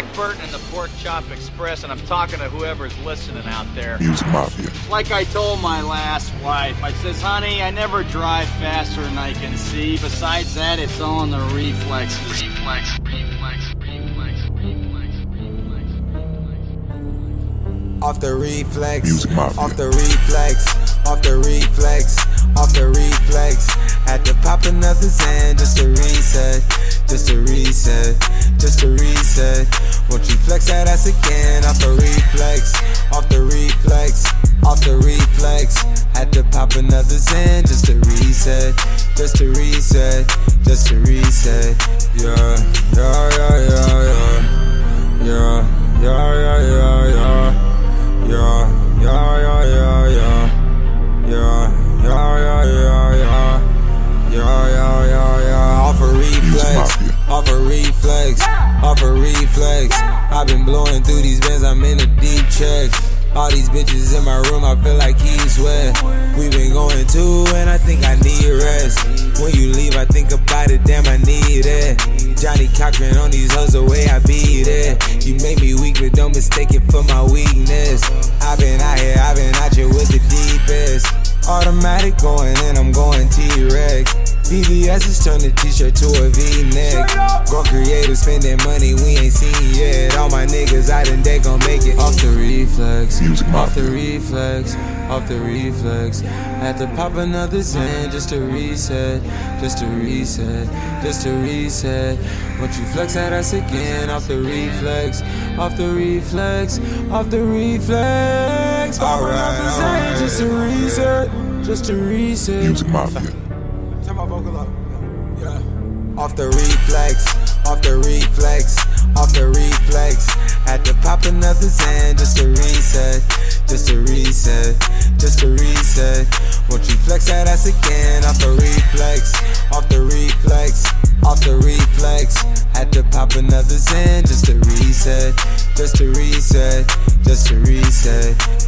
Jack Burton and the Pork Chop Express, and I'm talking to whoever's listening out there. Music Mafia. Like I told my last wife, I says, honey, I never drive faster than I can see. Besides that, it's all in the reflexes. Reflex, reflex, reflex, reflex, reflex, reflex. Off the reflex, Music Mafia. off the reflex, off the reflex, off the reflex. Had to pop another Xan just to reset, just to reset, just to reset. Won't you flex that ass again? Off the reflex, off the reflex, off the reflex. Had to pop another Xan just to reset, just to reset, just to reset. Yeah, yeah, yeah, yeah, yeah, Yeah, yeah, yeah. Off a reflex, off a reflex, off a reflex. I've been blowing through these bins, I'm in a deep check. All these bitches in my room, I feel like he's wet. We been going too, and I think I need rest. When you leave, I think about it, damn, I need it. Johnnie Cochran on these hoes, the way I beat it. You make me weak, but don't mistake it for my weakness. I've been out here, I've been out here with the deepest. Automatic going in, I'm going T-Rex. BBS is turned the t-shirt to a V-neck. Grown creators spending money we ain't seen yet. All my niggas out and they gon' make it off the reflex. Music Off the reflex, off the reflex. Had to pop another Xan just to reset, just to reset, just to reset. Won't you flex that ass again? Off the reflex, off the reflex, off the reflex. Pop another Xan just to reset, just to reset. Music Mafia. Yeah. Off the reflex, off the reflex, off the reflex. Had to pop another Xan just to reset, just to reset, just to reset. Won't you flex that ass again? Off the reflex, off the reflex, off the reflex. Had to pop another Xan just to reset, just to reset, just to reset.